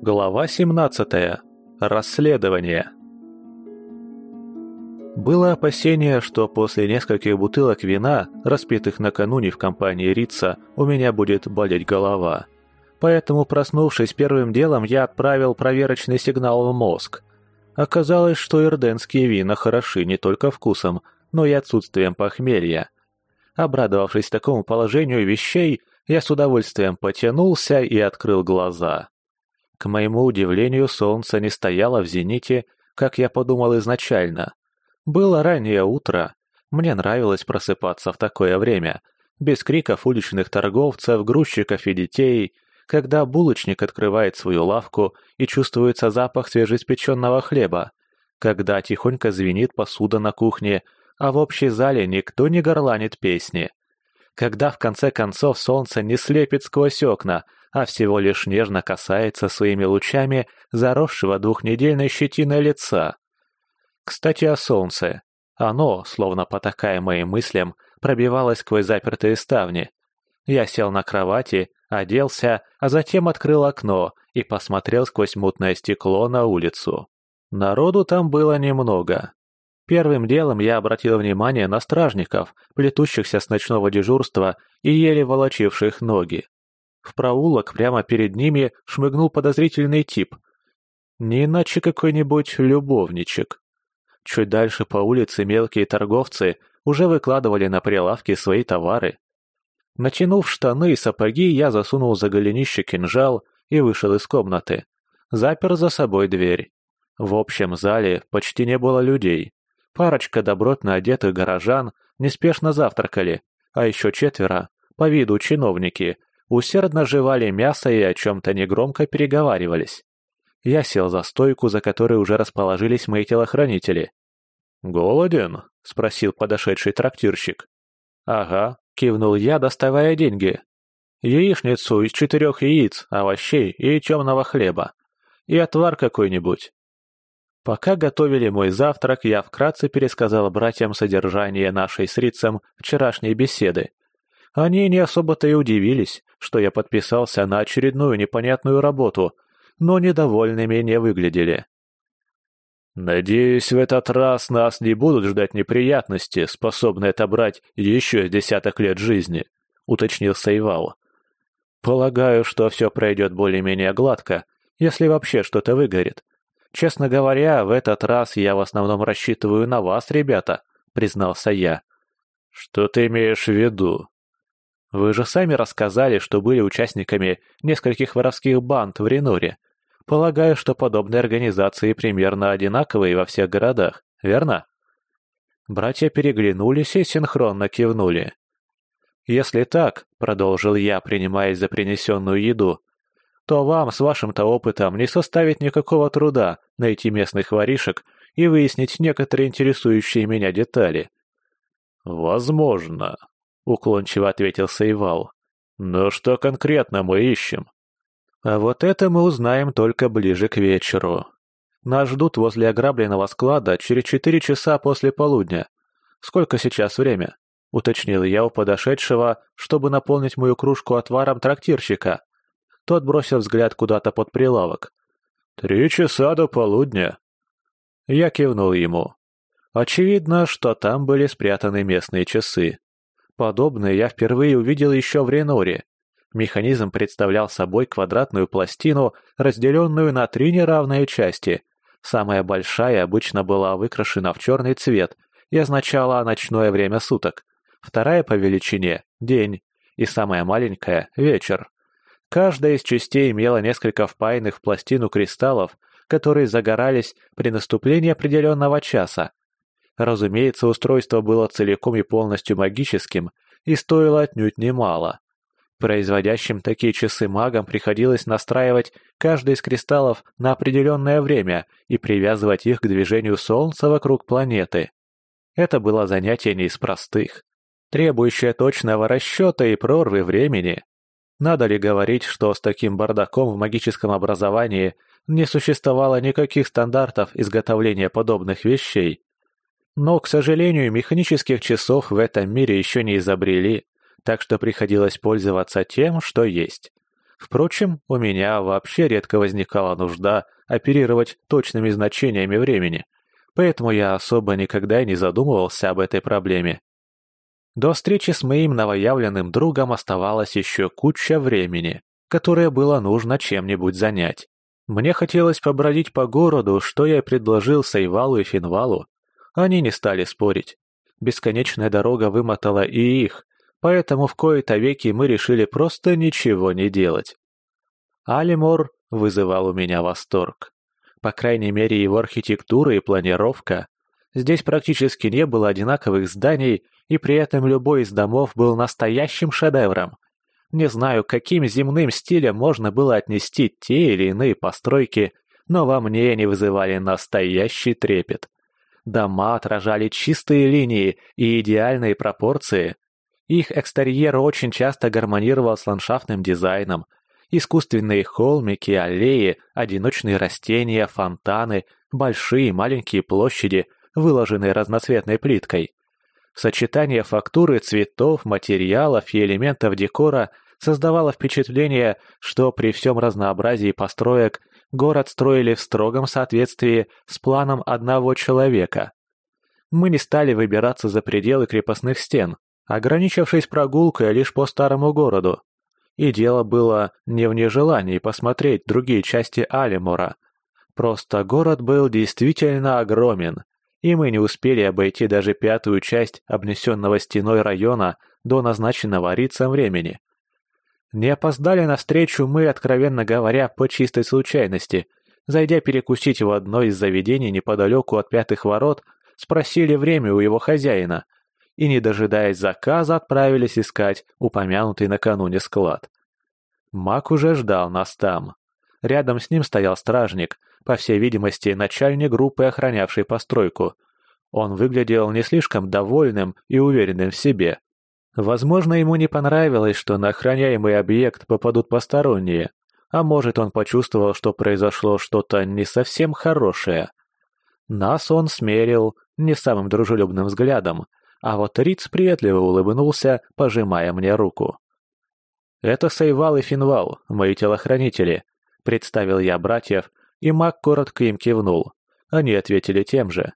Глава 17. Расследование. Было опасение, что после нескольких бутылок вина, распитых накануне в компании Рица, у меня будет болеть голова. Поэтому, проснувшись первым делом, я отправил проверочный сигнал в мозг. Оказалось, что ирденские вина хороши не только вкусом, но и отсутствием похмелья. Обрадовавшись такому положению вещей, я с удовольствием потянулся и открыл глаза. К моему удивлению, солнце не стояло в зените, как я подумал изначально. Было раннее утро. Мне нравилось просыпаться в такое время, без криков уличных торговцев, грузчиков и детей, когда булочник открывает свою лавку и чувствуется запах свежеиспеченного хлеба, когда тихонько звенит посуда на кухне, а в общей зале никто не горланит песни, когда в конце концов солнце не слепит сквозь окна, а всего лишь нежно касается своими лучами заросшего двухнедельной щетиной лица. Кстати, о солнце. Оно, словно потакая моим мыслям, пробивалось сквозь запертые ставни. Я сел на кровати, оделся, а затем открыл окно и посмотрел сквозь мутное стекло на улицу. Народу там было немного. Первым делом я обратил внимание на стражников, плетущихся с ночного дежурства и еле волочивших ноги. В проулок прямо перед ними шмыгнул подозрительный тип. Не иначе какой-нибудь любовничек. Чуть дальше по улице мелкие торговцы уже выкладывали на прилавки свои товары. Натянув штаны и сапоги, я засунул за голенище кинжал и вышел из комнаты. Запер за собой дверь. В общем зале почти не было людей. Парочка добротно одетых горожан неспешно завтракали, а еще четверо, по виду чиновники, усердно жевали мясо и о чем-то негромко переговаривались. Я сел за стойку, за которой уже расположились мои телохранители. «Голоден?» — спросил подошедший трактирщик. «Ага», — кивнул я, доставая деньги. «Яичницу из четырех яиц, овощей и темного хлеба. И отвар какой-нибудь». Пока готовили мой завтрак, я вкратце пересказал братьям содержание нашей с Рицем вчерашней беседы. Они не особо-то и удивились, что я подписался на очередную непонятную работу, но недовольными не выглядели. «Надеюсь, в этот раз нас не будут ждать неприятности, способные отобрать еще десяток лет жизни», — уточнил Сейвал. «Полагаю, что все пройдет более-менее гладко, если вообще что-то выгорит. Честно говоря, в этот раз я в основном рассчитываю на вас, ребята», — признался я. «Что ты имеешь в виду?» Вы же сами рассказали, что были участниками нескольких воровских банд в Реноре. Полагаю, что подобные организации примерно одинаковые во всех городах, верно? Братья переглянулись и синхронно кивнули. «Если так», — продолжил я, принимаясь за принесенную еду, то вам с вашим-то опытом не составит никакого труда найти местных воришек и выяснить некоторые интересующие меня детали. «Возможно», уклончиво ответил Сейвал. «Но что конкретно мы ищем?» «А вот это мы узнаем только ближе к вечеру. Нас ждут возле ограбленного склада через четыре часа после полудня. Сколько сейчас время?» — уточнил я у подошедшего, чтобы наполнить мою кружку отваром трактирщика. Тот бросил взгляд куда-то под прилавок. «Три часа до полудня». Я кивнул ему. Очевидно, что там были спрятаны местные часы. Подобное я впервые увидел еще в Реноре. Механизм представлял собой квадратную пластину, разделенную на три неравные части. Самая большая обычно была выкрашена в черный цвет и означала ночное время суток. Вторая по величине – день, и самая маленькая – вечер. Каждая из частей имела несколько впаянных в пластину кристаллов, которые загорались при наступлении определенного часа. Разумеется, устройство было целиком и полностью магическим и стоило отнюдь немало. Производящим такие часы магам приходилось настраивать каждый из кристаллов на определенное время и привязывать их к движению Солнца вокруг планеты. Это было занятие не из простых, требующее точного расчета и прорвы времени. Надо ли говорить, что с таким бардаком в магическом образовании не существовало никаких стандартов изготовления подобных вещей? Но, к сожалению, механических часов в этом мире еще не изобрели, так что приходилось пользоваться тем, что есть. Впрочем, у меня вообще редко возникала нужда оперировать точными значениями времени, поэтому я особо никогда и не задумывался об этой проблеме. До встречи с моим новоявленным другом оставалось еще куча времени, которое было нужно чем-нибудь занять. Мне хотелось побродить по городу, что я предложил Сайвалу и Финвалу. Они не стали спорить. Бесконечная дорога вымотала и их, поэтому в кои-то веки мы решили просто ничего не делать. Алимор вызывал у меня восторг. По крайней мере, его архитектура и планировка. Здесь практически не было одинаковых зданий, и при этом любой из домов был настоящим шедевром. Не знаю, каким земным стилем можно было отнести те или иные постройки, но во мне они вызывали настоящий трепет. Дома отражали чистые линии и идеальные пропорции. Их экстерьер очень часто гармонировал с ландшафтным дизайном. Искусственные холмики, аллеи, одиночные растения, фонтаны, большие и маленькие площади, выложенные разноцветной плиткой. Сочетание фактуры, цветов, материалов и элементов декора создавало впечатление, что при всем разнообразии построек город строили в строгом соответствии с планом одного человека. Мы не стали выбираться за пределы крепостных стен, ограничившись прогулкой лишь по старому городу. И дело было не в нежелании посмотреть другие части Алимора. Просто город был действительно огромен, и мы не успели обойти даже пятую часть обнесенного стеной района до назначенного Рицем времени. Не опоздали на встречу мы, откровенно говоря, по чистой случайности. Зайдя перекусить в одно из заведений неподалеку от пятых ворот, спросили время у его хозяина и, не дожидаясь заказа, отправились искать упомянутый накануне склад. Мак уже ждал нас там. Рядом с ним стоял стражник, по всей видимости, начальник группы, охранявшей постройку. Он выглядел не слишком довольным и уверенным в себе. Возможно, ему не понравилось, что на охраняемый объект попадут посторонние, а может, он почувствовал, что произошло что-то не совсем хорошее. Нас он смерил не самым дружелюбным взглядом, а вот Риц приветливо улыбнулся, пожимая мне руку. «Это Сейвал и Финвал, мои телохранители», — представил я братьев, и маг коротко им кивнул. Они ответили тем же.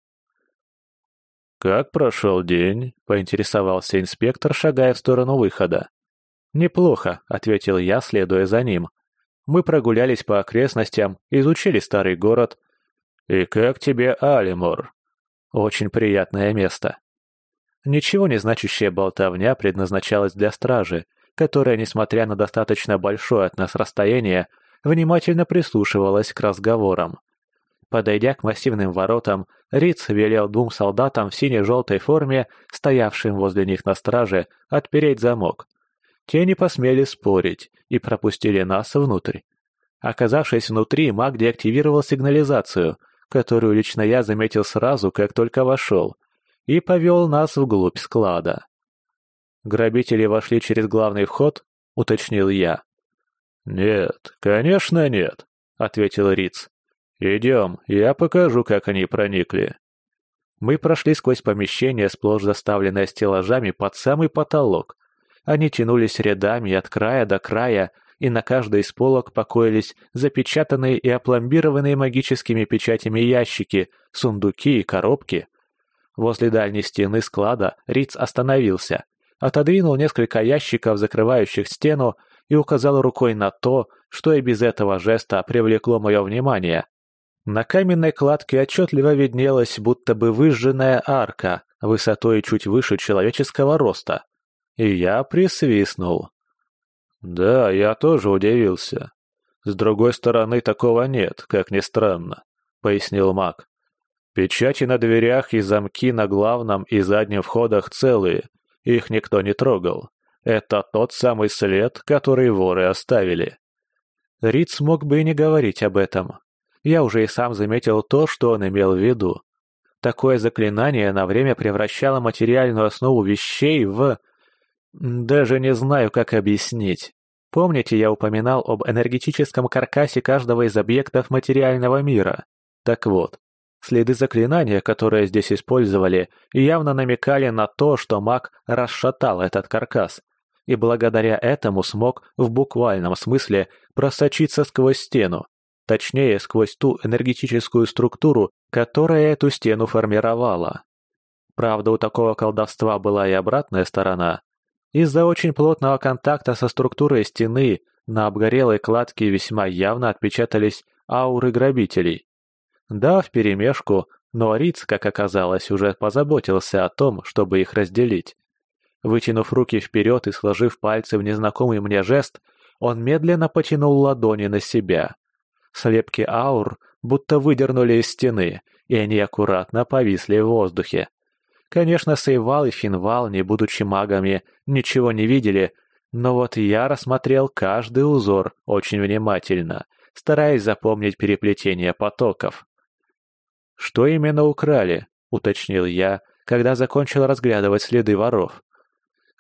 «Как прошел день?» — поинтересовался инспектор, шагая в сторону выхода. «Неплохо», — ответил я, следуя за ним. «Мы прогулялись по окрестностям, изучили старый город». «И как тебе Алимор?» «Очень приятное место». Ничего не значащая болтовня предназначалась для стражи, которая, несмотря на достаточно большое от нас расстояние, внимательно прислушивалась к разговорам. Подойдя к массивным воротам, Риц велел двум солдатам в сине-желтой форме, стоявшим возле них на страже, отпереть замок. Те не посмели спорить и пропустили нас внутрь. Оказавшись внутри, маг деактивировал сигнализацию, которую лично я заметил сразу, как только вошел, и повел нас вглубь склада. «Грабители вошли через главный вход?» — уточнил я. «Нет, конечно нет», — ответил Риц. «Идем, я покажу, как они проникли». Мы прошли сквозь помещение, сплошь заставленное стеллажами под самый потолок. Они тянулись рядами от края до края, и на каждой из полок покоились запечатанные и опломбированные магическими печатями ящики, сундуки и коробки. Возле дальней стены склада Риц остановился, отодвинул несколько ящиков, закрывающих стену, и указал рукой на то, что и без этого жеста привлекло мое внимание. На каменной кладке отчетливо виднелась будто бы выжженная арка, высотой чуть выше человеческого роста. И я присвистнул. Да, я тоже удивился. С другой стороны, такого нет, как ни странно, пояснил маг. Печати на дверях и замки на главном и заднем входах целые, их никто не трогал. Это тот самый след, который воры оставили. Риц мог бы и не говорить об этом, я уже и сам заметил то, что он имел в виду. Такое заклинание на время превращало материальную основу вещей в... Даже не знаю, как объяснить. Помните, я упоминал об энергетическом каркасе каждого из объектов материального мира? Так вот, следы заклинания, которые здесь использовали, явно намекали на то, что маг расшатал этот каркас. и благодаря этому смог в буквальном смысле просочиться сквозь стену, точнее, сквозь ту энергетическую структуру, которая эту стену формировала. Правда, у такого колдовства была и обратная сторона. Из-за очень плотного контакта со структурой стены на обгорелой кладке весьма явно отпечатались ауры грабителей. Да, вперемешку, но Риц, как оказалось, уже позаботился о том, чтобы их разделить. Вытянув руки вперед и сложив пальцы в незнакомый мне жест, он медленно потянул ладони на себя. Слепки аур будто выдернули из стены, и они аккуратно повисли в воздухе. Конечно, Сейвал и Финвал, не будучи магами, ничего не видели, но вот я рассмотрел каждый узор очень внимательно, стараясь запомнить переплетение потоков. «Что именно украли?» — уточнил я, когда закончил разглядывать следы воров.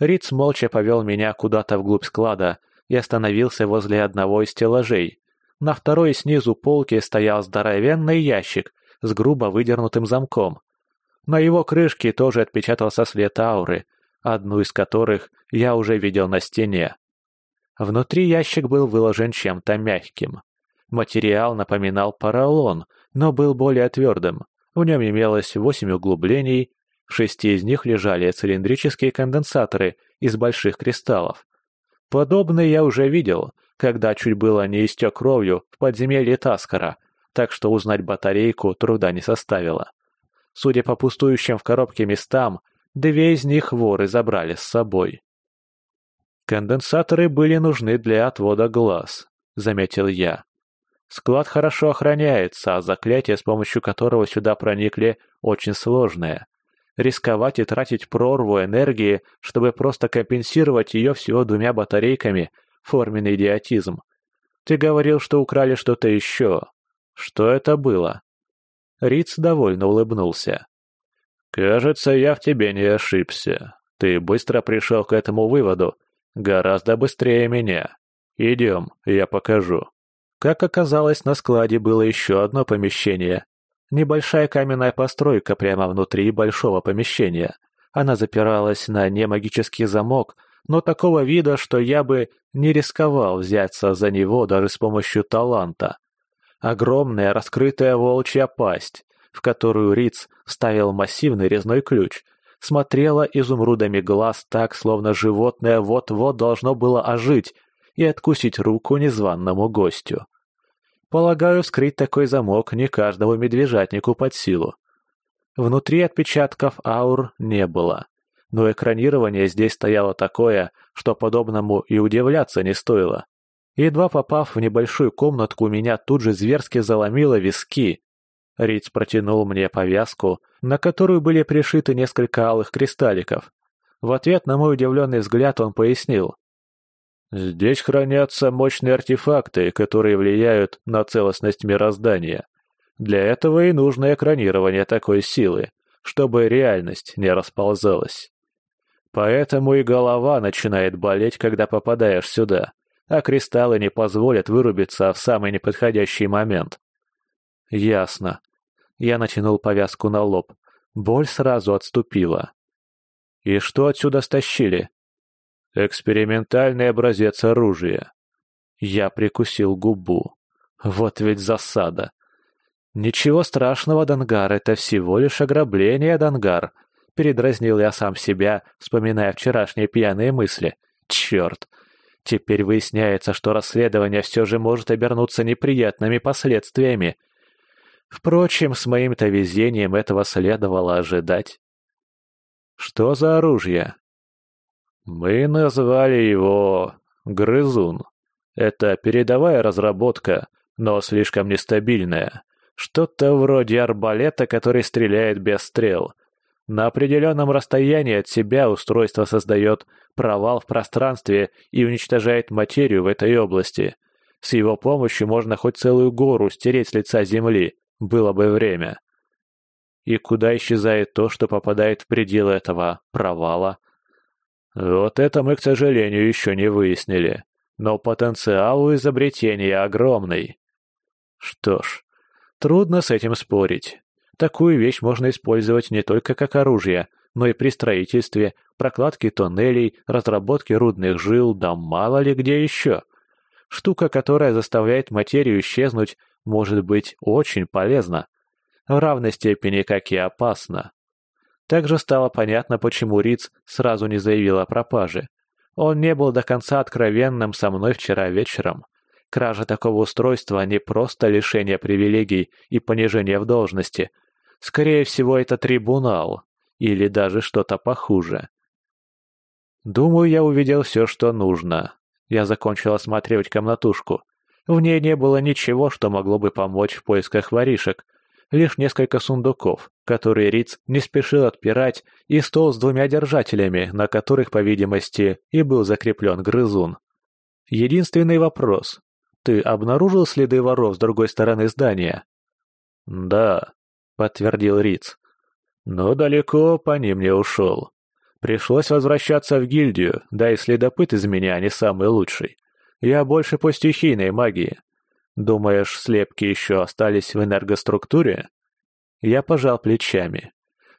Риц молча повел меня куда-то вглубь склада и остановился возле одного из стеллажей. На второй снизу полки стоял здоровенный ящик с грубо выдернутым замком. На его крышке тоже отпечатался след ауры, одну из которых я уже видел на стене. Внутри ящик был выложен чем-то мягким. Материал напоминал поролон, но был более твердым. В нем имелось восемь углублений, в шести из них лежали цилиндрические конденсаторы из больших кристаллов. Подобные я уже видел, когда чуть было не истек кровью в подземелье Таскара, так что узнать батарейку труда не составило. Судя по пустующим в коробке местам, две из них воры забрали с собой. «Конденсаторы были нужны для отвода глаз», — заметил я. Склад хорошо охраняется, а заклятие, с помощью которого сюда проникли, очень сложное. Рисковать и тратить прорву энергии, чтобы просто компенсировать ее всего двумя батарейками – форменный идиотизм. Ты говорил, что украли что-то еще. Что это было?» Риц довольно улыбнулся. «Кажется, я в тебе не ошибся. Ты быстро пришел к этому выводу. Гораздо быстрее меня. Идем, я покажу». Как оказалось, на складе было еще одно помещение. Небольшая каменная постройка прямо внутри большого помещения. Она запиралась на немагический замок, но такого вида, что я бы не рисковал взяться за него даже с помощью таланта. Огромная раскрытая волчья пасть, в которую Риц вставил массивный резной ключ, смотрела изумрудами глаз так, словно животное вот-вот должно было ожить и откусить руку незваному гостю. Полагаю, вскрыть такой замок не каждому медвежатнику под силу. Внутри отпечатков аур не было, но экранирование здесь стояло такое, что подобному и удивляться не стоило. Едва попав в небольшую комнатку, меня тут же зверски заломило виски. Риц протянул мне повязку, на которую были пришиты несколько алых кристалликов. В ответ на мой удивленный взгляд он пояснил. Здесь хранятся мощные артефакты, которые влияют на целостность мироздания. Для этого и нужно экранирование такой силы, чтобы реальность не расползалась. Поэтому и голова начинает болеть, когда попадаешь сюда, а кристаллы не позволят вырубиться в самый неподходящий момент. Ясно. Я натянул повязку на лоб. Боль сразу отступила. И что отсюда стащили? Экспериментальный образец оружия. Я прикусил губу. Вот ведь засада. Ничего страшного, Дангар, это всего лишь ограбление, Дангар. Передразнил я сам себя, вспоминая вчерашние пьяные мысли. Черт. Теперь выясняется, что расследование все же может обернуться неприятными последствиями. Впрочем, с моим-то везением этого следовало ожидать. Что за оружие? Мы назвали его «Грызун». Это передовая разработка, но слишком нестабильная. Что-то вроде арбалета, который стреляет без стрел. На определенном расстоянии от себя устройство создает провал в пространстве и уничтожает материю в этой области. С его помощью можно хоть целую гору стереть с лица земли, было бы время. И куда исчезает то, что попадает в пределы этого провала? Вот это мы, к сожалению, еще не выяснили. Но потенциал у изобретения огромный. Что ж, трудно с этим спорить. Такую вещь можно использовать не только как оружие, но и при строительстве, прокладке тоннелей, разработке рудных жил, да мало ли где еще. Штука, которая заставляет материю исчезнуть, может быть очень полезна. В равной степени, как и опасна. Также стало понятно, почему Риц сразу не заявил о пропаже. Он не был до конца откровенным со мной вчера вечером. Кража такого устройства не просто лишение привилегий и понижение в должности. Скорее всего, это трибунал. Или даже что-то похуже. Думаю, я увидел все, что нужно. Я закончил осматривать комнатушку. В ней не было ничего, что могло бы помочь в поисках воришек, лишь несколько сундуков, которые Риц не спешил отпирать, и стол с двумя держателями, на которых, по видимости, и был закреплен грызун. Единственный вопрос. Ты обнаружил следы воров с другой стороны здания? Да, подтвердил Риц. Но далеко по ним не ушел. Пришлось возвращаться в гильдию, да и следопыт из меня не самый лучший. Я больше по стихийной магии, Думаешь, слепки еще остались в энергоструктуре? Я пожал плечами.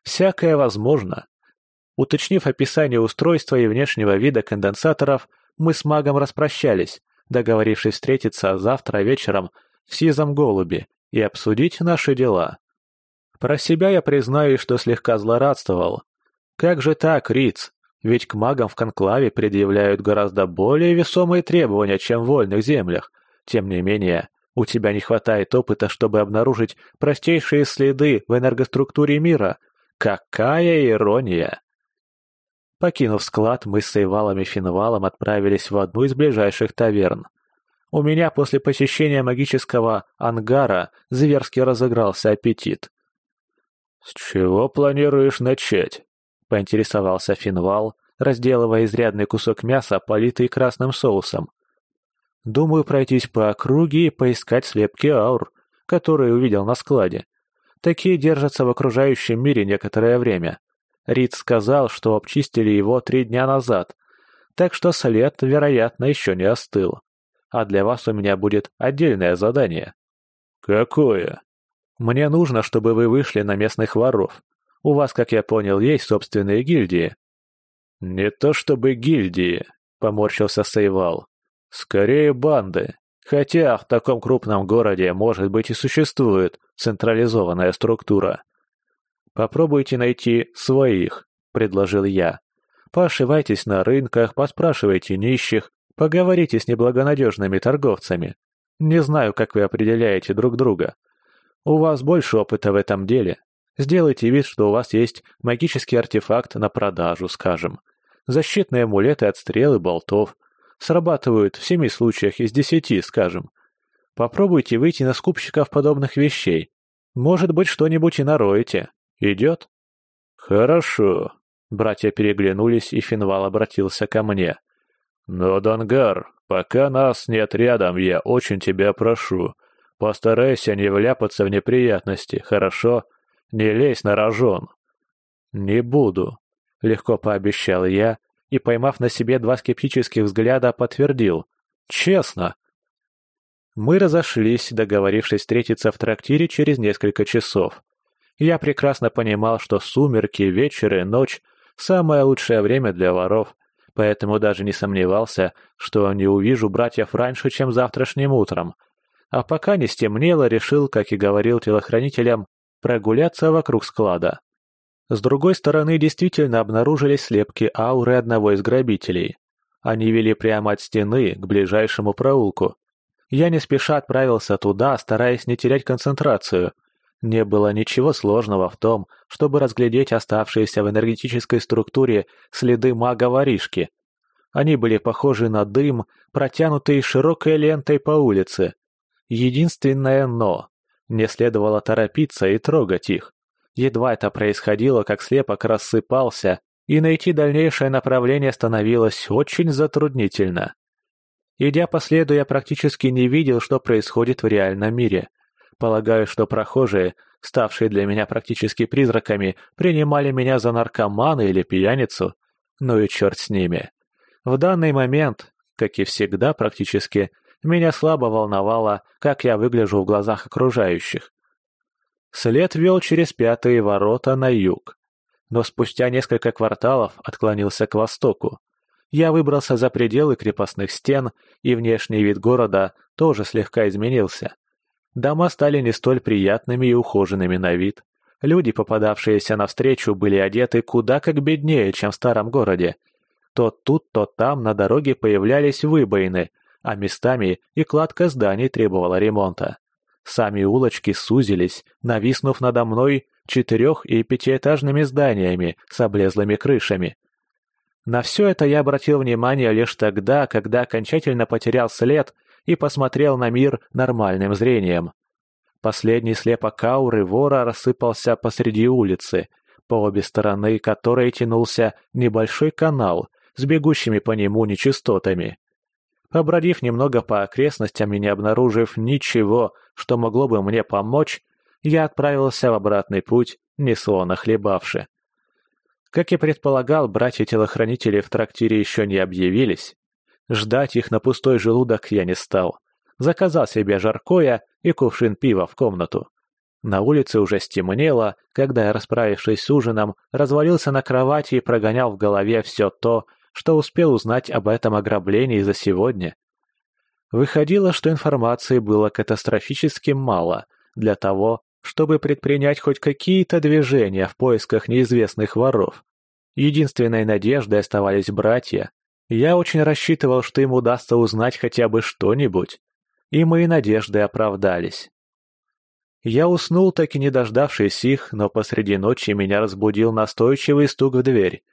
Всякое возможно. Уточнив описание устройства и внешнего вида конденсаторов, мы с магом распрощались, договорившись встретиться завтра вечером в Сизом Голубе и обсудить наши дела. Про себя я признаюсь, что слегка злорадствовал. Как же так, Риц? Ведь к магам в конклаве предъявляют гораздо более весомые требования, чем в вольных землях – тем не менее, у тебя не хватает опыта, чтобы обнаружить простейшие следы в энергоструктуре мира. Какая ирония! Покинув склад, мы с Сейвалом и Финвалом отправились в одну из ближайших таверн. У меня после посещения магического ангара зверски разыгрался аппетит. «С чего планируешь начать?» — поинтересовался Финвал, разделывая изрядный кусок мяса, политый красным соусом. Думаю пройтись по округе и поискать слепки аур, которые увидел на складе. Такие держатся в окружающем мире некоторое время. Рид сказал, что обчистили его три дня назад, так что след, вероятно, еще не остыл. А для вас у меня будет отдельное задание. Какое? Мне нужно, чтобы вы вышли на местных воров. У вас, как я понял, есть собственные гильдии. Не то чтобы гильдии, поморщился Сейвал. Скорее банды. Хотя в таком крупном городе, может быть, и существует централизованная структура. Попробуйте найти своих, предложил я. Пошивайтесь на рынках, поспрашивайте нищих, поговорите с неблагонадежными торговцами. Не знаю, как вы определяете друг друга. У вас больше опыта в этом деле. Сделайте вид, что у вас есть магический артефакт на продажу, скажем. Защитные амулеты от стрел и болтов, срабатывают в семи случаях из десяти, скажем. Попробуйте выйти на скупщиков подобных вещей. Может быть, что-нибудь и нароете. Идет? Хорошо. Братья переглянулись, и Финвал обратился ко мне. Но, Дангар, пока нас нет рядом, я очень тебя прошу. Постарайся не вляпаться в неприятности, хорошо? Не лезь на рожон. Не буду, легко пообещал я и, поймав на себе два скептических взгляда, подтвердил. «Честно». Мы разошлись, договорившись встретиться в трактире через несколько часов. Я прекрасно понимал, что сумерки, вечер и ночь – самое лучшее время для воров, поэтому даже не сомневался, что не увижу братьев раньше, чем завтрашним утром. А пока не стемнело, решил, как и говорил телохранителям, прогуляться вокруг склада. С другой стороны действительно обнаружились слепки ауры одного из грабителей. Они вели прямо от стены к ближайшему проулку. Я не спеша отправился туда, стараясь не терять концентрацию. Не было ничего сложного в том, чтобы разглядеть оставшиеся в энергетической структуре следы мага-воришки. Они были похожи на дым, протянутый широкой лентой по улице. Единственное «но» — не следовало торопиться и трогать их. Едва это происходило, как слепок рассыпался, и найти дальнейшее направление становилось очень затруднительно. Идя по следу, я практически не видел, что происходит в реальном мире. Полагаю, что прохожие, ставшие для меня практически призраками, принимали меня за наркомана или пьяницу. Ну и черт с ними. В данный момент, как и всегда практически, меня слабо волновало, как я выгляжу в глазах окружающих. След вел через пятые ворота на юг. но спустя несколько кварталов отклонился к востоку. Я выбрался за пределы крепостных стен, и внешний вид города тоже слегка изменился. Дома стали не столь приятными и ухоженными на вид. Люди, попадавшиеся навстречу, были одеты куда как беднее, чем в старом городе. То тут, то там на дороге появлялись выбоины, а местами и кладка зданий требовала ремонта. Сами улочки сузились, нависнув надо мной четырех- и пятиэтажными зданиями с облезлыми крышами. На все это я обратил внимание лишь тогда, когда окончательно потерял след и посмотрел на мир нормальным зрением. Последний слепок ауры вора рассыпался посреди улицы, по обе стороны которой тянулся небольшой канал с бегущими по нему нечистотами. Побродив немного по окрестностям и не обнаружив ничего, что могло бы мне помочь, я отправился в обратный путь, несловно хлебавши. Как и предполагал, братья-телохранители в трактире еще не объявились. Ждать их на пустой желудок я не стал. Заказал себе жаркое и кувшин пива в комнату. На улице уже стемнело, когда я, расправившись с ужином, развалился на кровати и прогонял в голове все то, что успел узнать об этом ограблении за сегодня. Выходило, что информации было катастрофически мало для того, чтобы предпринять хоть какие-то движения в поисках неизвестных воров. Единственной надеждой оставались братья. Я очень рассчитывал, что им удастся узнать хотя бы что-нибудь. И мои надежды оправдались. Я уснул, так и не дождавшись их, но посреди ночи меня разбудил настойчивый стук в дверь.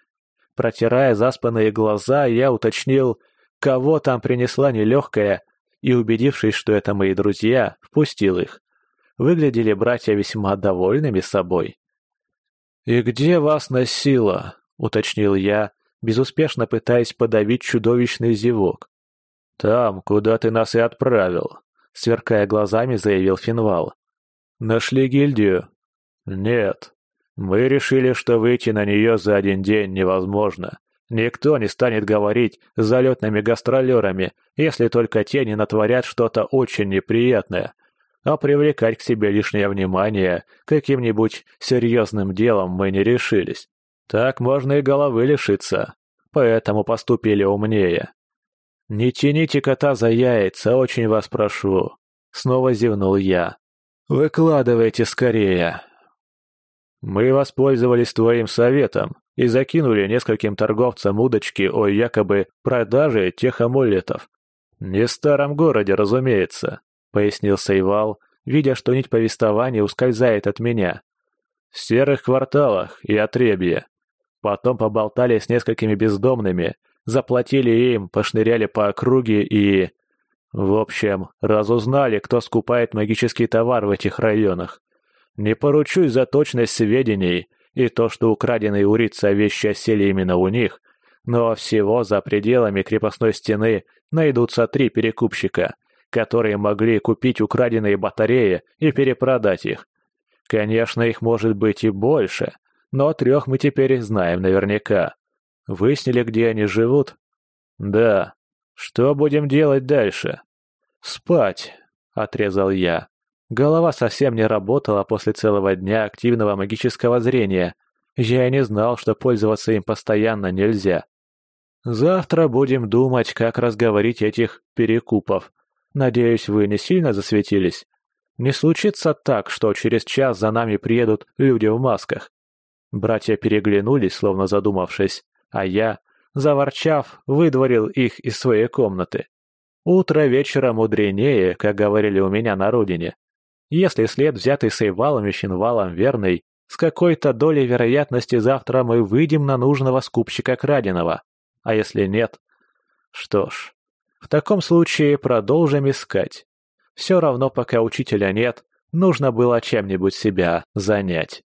Протирая заспанные глаза, я уточнил, кого там принесла нелегкая, и, убедившись, что это мои друзья, впустил их. Выглядели братья весьма довольными собой. «И где вас носило?» — уточнил я, безуспешно пытаясь подавить чудовищный зевок. «Там, куда ты нас и отправил», — сверкая глазами, заявил Финвал. «Нашли гильдию?» «Нет. Мы решили, что выйти на нее за один день невозможно. Никто не станет говорить с залетными гастролерами, если только те не натворят что-то очень неприятное. А привлекать к себе лишнее внимание каким-нибудь серьезным делом мы не решились. Так можно и головы лишиться. Поэтому поступили умнее. «Не тяните кота за яйца, очень вас прошу», — снова зевнул я. «Выкладывайте скорее». Мы воспользовались твоим советом и закинули нескольким торговцам удочки о якобы продаже тех амулетов. Не в старом городе, разумеется, пояснил Сейвал, видя, что нить повествования ускользает от меня. В серых кварталах и отребье. Потом поболтали с несколькими бездомными, заплатили им, пошныряли по округе и... В общем, разузнали, кто скупает магический товар в этих районах. Не поручусь за точность сведений и то, что украденные у Рица вещи осели именно у них, но всего за пределами крепостной стены найдутся три перекупщика, которые могли купить украденные батареи и перепродать их. Конечно, их может быть и больше, но трех мы теперь знаем наверняка. Выяснили, где они живут? Да. Что будем делать дальше? Спать, отрезал я. Голова совсем не работала после целого дня активного магического зрения. Я и не знал, что пользоваться им постоянно нельзя. Завтра будем думать, как разговорить этих перекупов. Надеюсь, вы не сильно засветились? Не случится так, что через час за нами приедут люди в масках. Братья переглянулись, словно задумавшись, а я, заворчав, выдворил их из своей комнаты. Утро вечера мудренее, как говорили у меня на родине. Если след, взятый Сейвалом и Финвалом, верный, с какой-то долей вероятности завтра мы выйдем на нужного скупщика краденого. А если нет? Что ж, в таком случае продолжим искать. Все равно, пока учителя нет, нужно было чем-нибудь себя занять.